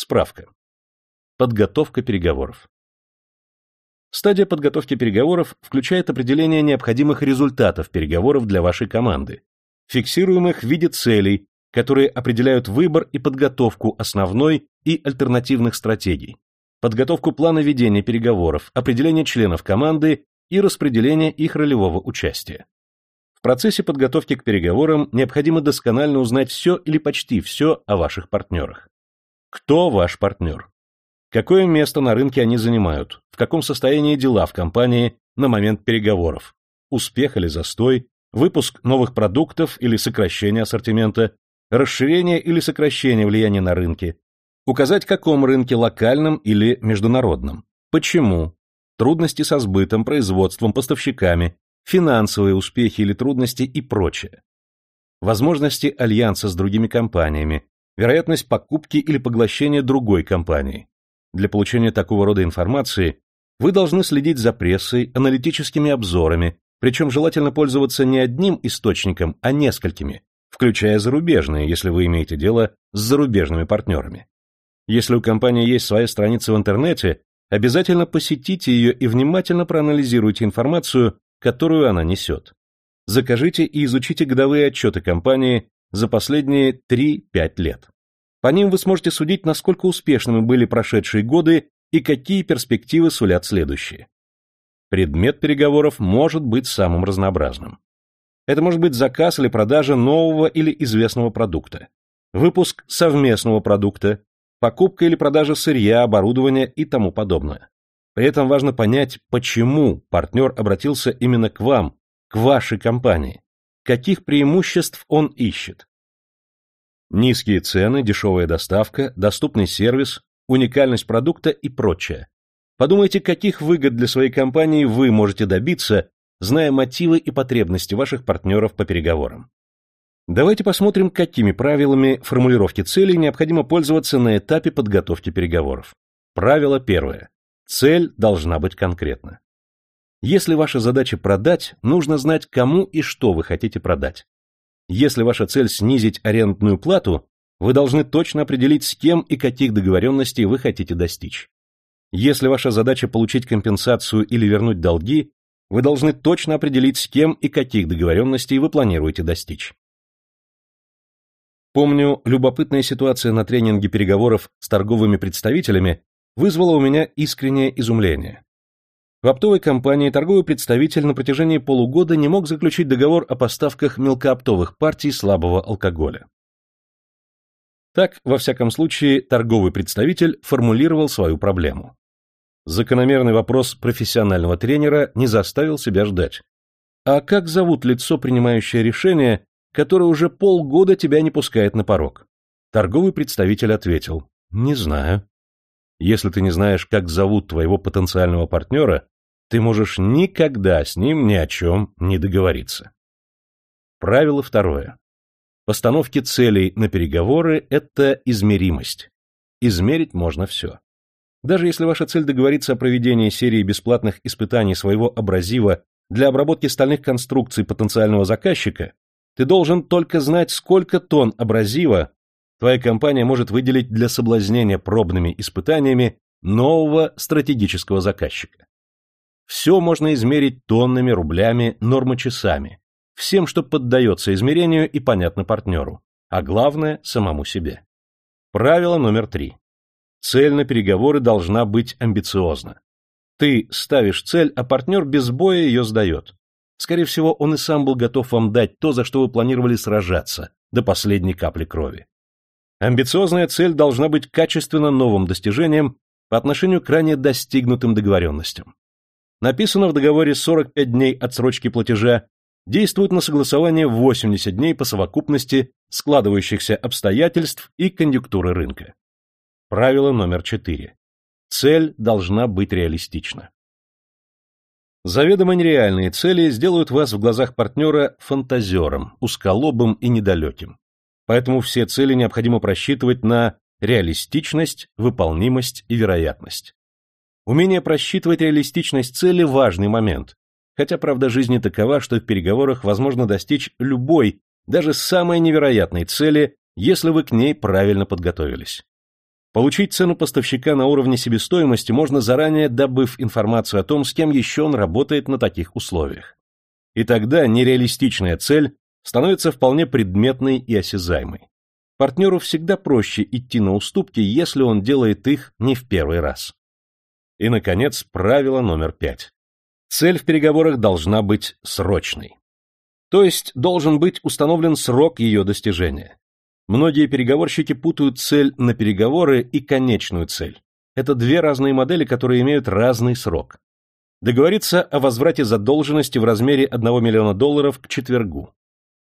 Справка. Подготовка переговоров. Стадия подготовки переговоров включает определение необходимых результатов переговоров для вашей команды, фиксируемых в виде целей, которые определяют выбор и подготовку основной и альтернативных стратегий, подготовку плана ведения переговоров, определение членов команды и распределение их ролевого участия. В процессе подготовки к переговорам необходимо досконально узнать все или почти все о ваших партнерах. Кто ваш партнер? Какое место на рынке они занимают? В каком состоянии дела в компании на момент переговоров? Успех или застой? Выпуск новых продуктов или сокращение ассортимента? Расширение или сокращение влияния на рынке? Указать, каком рынке локальном или международном? Почему? Трудности со сбытом, производством, поставщиками, финансовые успехи или трудности и прочее. Возможности альянса с другими компаниями, вероятность покупки или поглощения другой компании, для получения такого рода информации вы должны следить за прессой, аналитическими обзорами, причем желательно пользоваться не одним источником, а несколькими, включая зарубежные, если вы имеете дело с зарубежными партнерами. Если у компании есть своя страница в интернете, обязательно посетите ее и внимательно проанализируйте информацию, которую она несет. Закажите и изучите годовые отчеты компании за последние 3-5 лет. По ним вы сможете судить, насколько успешными были прошедшие годы и какие перспективы сулят следующие. Предмет переговоров может быть самым разнообразным. Это может быть заказ или продажа нового или известного продукта, выпуск совместного продукта, покупка или продажа сырья, оборудования и тому подобное. При этом важно понять, почему партнер обратился именно к вам, к вашей компании, каких преимуществ он ищет, Низкие цены, дешевая доставка, доступный сервис, уникальность продукта и прочее. Подумайте, каких выгод для своей компании вы можете добиться, зная мотивы и потребности ваших партнеров по переговорам. Давайте посмотрим, какими правилами формулировки целей необходимо пользоваться на этапе подготовки переговоров. Правило первое. Цель должна быть конкретна. Если ваша задача продать, нужно знать, кому и что вы хотите продать. Если ваша цель снизить арендную плату, вы должны точно определить, с кем и каких договоренностей вы хотите достичь. Если ваша задача получить компенсацию или вернуть долги, вы должны точно определить, с кем и каких договоренностей вы планируете достичь. Помню, любопытная ситуация на тренинге переговоров с торговыми представителями вызвала у меня искреннее изумление. В оптовой компании торговый представитель на протяжении полугода не мог заключить договор о поставках мелкооптовых партий слабого алкоголя. Так, во всяком случае, торговый представитель формулировал свою проблему. Закономерный вопрос профессионального тренера не заставил себя ждать. А как зовут лицо, принимающее решение, которое уже полгода тебя не пускает на порог? Торговый представитель ответил, не знаю. Если ты не знаешь, как зовут твоего потенциального партнера, ты можешь никогда с ним ни о чем не договориться. Правило второе. Постановки целей на переговоры – это измеримость. Измерить можно все. Даже если ваша цель договориться о проведении серии бесплатных испытаний своего абразива для обработки стальных конструкций потенциального заказчика, ты должен только знать, сколько тонн абразива твоя компания может выделить для соблазнения пробными испытаниями нового стратегического заказчика. Все можно измерить тоннами, рублями, нормочасами, всем, что поддается измерению и понятно партнеру, а главное – самому себе. Правило номер три. Цель на переговоры должна быть амбициозна. Ты ставишь цель, а партнер без боя ее сдает. Скорее всего, он и сам был готов вам дать то, за что вы планировали сражаться, до последней капли крови. Амбициозная цель должна быть качественно новым достижением по отношению к ранее достигнутым договоренностям. Написано в договоре 45 дней отсрочки платежа, действует на согласование 80 дней по совокупности складывающихся обстоятельств и конъюнктуры рынка. Правило номер 4. Цель должна быть реалистична. Заведомо нереальные цели сделают вас в глазах партнера фантазером, узколобым и недалеким. Поэтому все цели необходимо просчитывать на реалистичность, выполнимость и вероятность. Умение просчитывать реалистичность цели – важный момент, хотя правда жизни такова, что в переговорах возможно достичь любой, даже самой невероятной цели, если вы к ней правильно подготовились. Получить цену поставщика на уровне себестоимости можно заранее, добыв информацию о том, с кем еще он работает на таких условиях. И тогда нереалистичная цель становится вполне предметной и осязаемой. Партнеру всегда проще идти на уступки, если он делает их не в первый раз. И, наконец, правило номер пять. Цель в переговорах должна быть срочной. То есть должен быть установлен срок ее достижения. Многие переговорщики путают цель на переговоры и конечную цель. Это две разные модели, которые имеют разный срок. Договориться о возврате задолженности в размере 1 миллиона долларов к четвергу.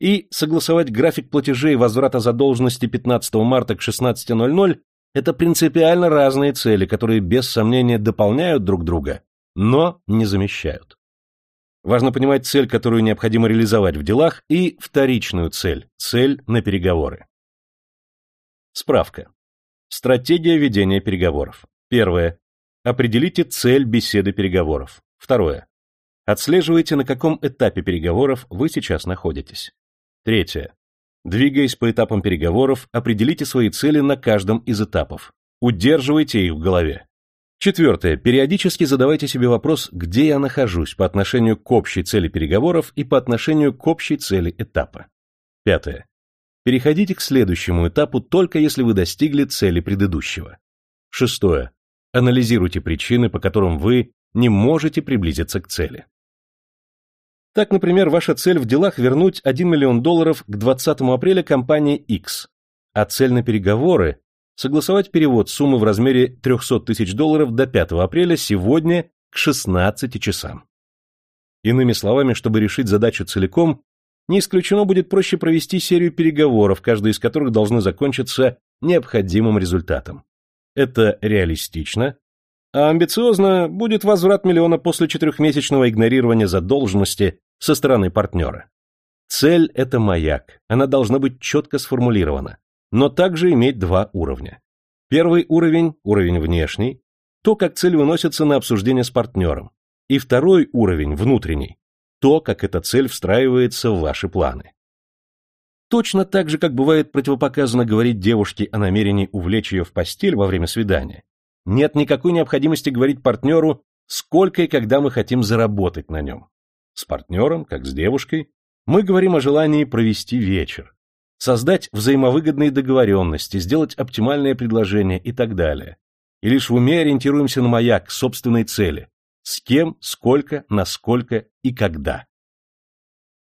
И согласовать график платежей возврата задолженности 15 марта к 16.00 – это принципиально разные цели, которые без сомнения дополняют друг друга, но не замещают. Важно понимать цель, которую необходимо реализовать в делах, и вторичную цель – цель на переговоры. Справка. Стратегия ведения переговоров. Первое. Определите цель беседы переговоров. Второе. Отслеживайте, на каком этапе переговоров вы сейчас находитесь. Третье. Двигаясь по этапам переговоров, определите свои цели на каждом из этапов. Удерживайте их в голове. Четвертое. Периодически задавайте себе вопрос, где я нахожусь по отношению к общей цели переговоров и по отношению к общей цели этапа. Пятое. Переходите к следующему этапу только если вы достигли цели предыдущего. Шестое. Анализируйте причины, по которым вы не можете приблизиться к цели. Так, например, ваша цель в делах вернуть 1 миллион долларов к 20 апреля компании X, а цель на переговоры – согласовать перевод суммы в размере 300 тысяч долларов до 5 апреля сегодня к 16 часам. Иными словами, чтобы решить задачу целиком, не исключено будет проще провести серию переговоров, каждый из которых должны закончиться необходимым результатом. Это реалистично, а амбициозно будет возврат миллиона после четырехмесячного игнорирования задолженности со стороны партнера. Цель – это маяк, она должна быть четко сформулирована, но также иметь два уровня. Первый уровень – уровень внешний, то, как цель выносится на обсуждение с партнером, и второй уровень – внутренний, то, как эта цель встраивается в ваши планы. Точно так же, как бывает противопоказано говорить девушке о намерении увлечь ее в постель во время свидания, нет никакой необходимости говорить партнеру, сколько и когда мы хотим заработать на нем. С партнером, как с девушкой, мы говорим о желании провести вечер, создать взаимовыгодные договоренности, сделать оптимальное предложение и так далее. И лишь в уме ориентируемся на маяк собственной цели, с кем, сколько, насколько и когда.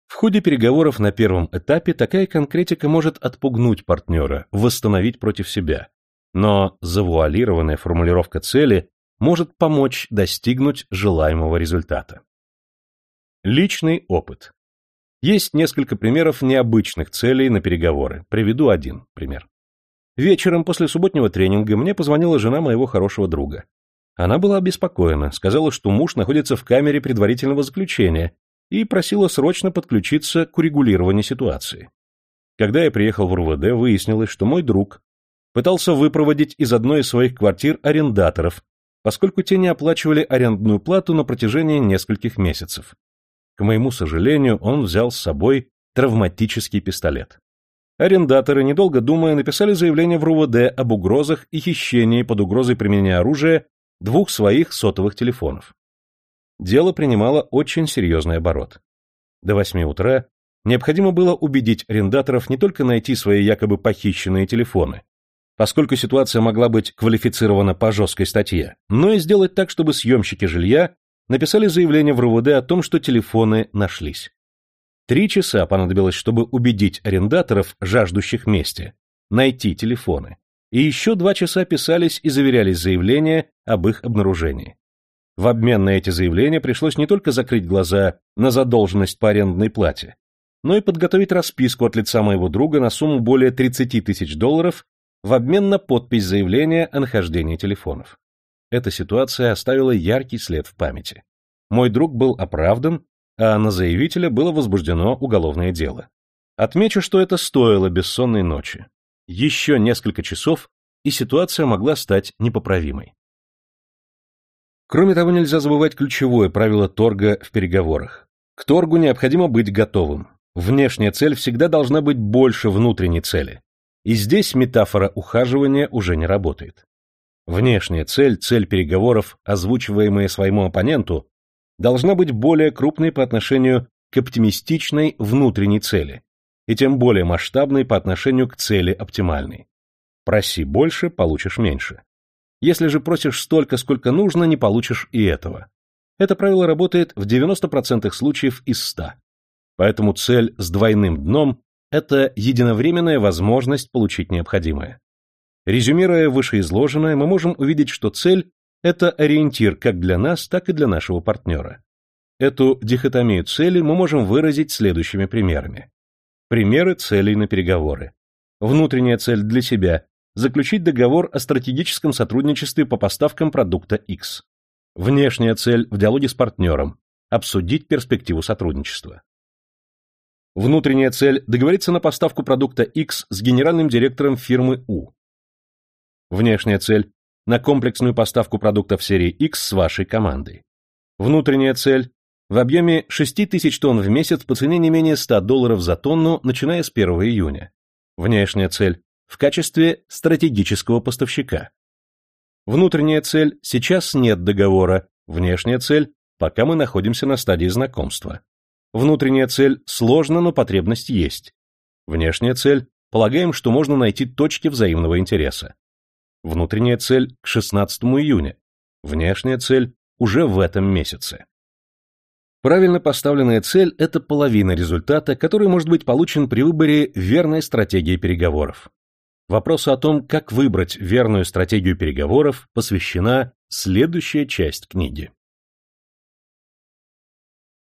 В ходе переговоров на первом этапе такая конкретика может отпугнуть партнера, восстановить против себя. Но завуалированная формулировка цели может помочь достигнуть желаемого результата. Личный опыт. Есть несколько примеров необычных целей на переговоры. Приведу один пример. Вечером после субботнего тренинга мне позвонила жена моего хорошего друга. Она была обеспокоена, сказала, что муж находится в камере предварительного заключения и просила срочно подключиться к урегулированию ситуации. Когда я приехал в РУВД, выяснилось, что мой друг пытался выпроводить из одной из своих квартир арендаторов, поскольку те не оплачивали арендную плату на протяжении нескольких месяцев. К моему сожалению, он взял с собой травматический пистолет. Арендаторы, недолго думая, написали заявление в РУВД об угрозах и хищении под угрозой применения оружия двух своих сотовых телефонов. Дело принимало очень серьезный оборот. До восьми утра необходимо было убедить арендаторов не только найти свои якобы похищенные телефоны, поскольку ситуация могла быть квалифицирована по жесткой статье, но и сделать так, чтобы съемщики жилья написали заявление в РУВД о том, что телефоны нашлись. Три часа понадобилось, чтобы убедить арендаторов, жаждущих мести, найти телефоны и еще два часа писались и заверялись заявления об их обнаружении. В обмен на эти заявления пришлось не только закрыть глаза на задолженность по арендной плате, но и подготовить расписку от лица моего друга на сумму более 30 тысяч долларов в обмен на подпись заявления о нахождении телефонов. Эта ситуация оставила яркий след в памяти. Мой друг был оправдан, а на заявителя было возбуждено уголовное дело. Отмечу, что это стоило бессонной ночи. Еще несколько часов, и ситуация могла стать непоправимой. Кроме того, нельзя забывать ключевое правило торга в переговорах. К торгу необходимо быть готовым. Внешняя цель всегда должна быть больше внутренней цели. И здесь метафора ухаживания уже не работает. Внешняя цель, цель переговоров, озвучиваемая своему оппоненту, должна быть более крупной по отношению к оптимистичной внутренней цели, и тем более масштабной по отношению к цели оптимальной. Проси больше, получишь меньше. Если же просишь столько, сколько нужно, не получишь и этого. Это правило работает в 90% случаев из 100. Поэтому цель с двойным дном – это единовременная возможность получить необходимое. Резюмируя вышеизложенное, мы можем увидеть, что цель – это ориентир как для нас, так и для нашего партнера. Эту дихотомию цели мы можем выразить следующими примерами. Примеры целей на переговоры. Внутренняя цель для себя – заключить договор о стратегическом сотрудничестве по поставкам продукта X. Внешняя цель в диалоге с партнером – обсудить перспективу сотрудничества. Внутренняя цель – договориться на поставку продукта X с генеральным директором фирмы U. Внешняя цель – на комплексную поставку продуктов серии X с вашей командой. Внутренняя цель в объеме 6 тысяч тонн в месяц по цене не менее 100 долларов за тонну, начиная с 1 июня. Внешняя цель в качестве стратегического поставщика. Внутренняя цель – сейчас нет договора, внешняя цель – пока мы находимся на стадии знакомства. Внутренняя цель – сложно, но потребность есть. Внешняя цель – полагаем, что можно найти точки взаимного интереса. Внутренняя цель – к 16 июня. Внешняя цель – уже в этом месяце. Правильно поставленная цель – это половина результата, который может быть получен при выборе верной стратегии переговоров. Вопросу о том, как выбрать верную стратегию переговоров, посвящена следующая часть книги.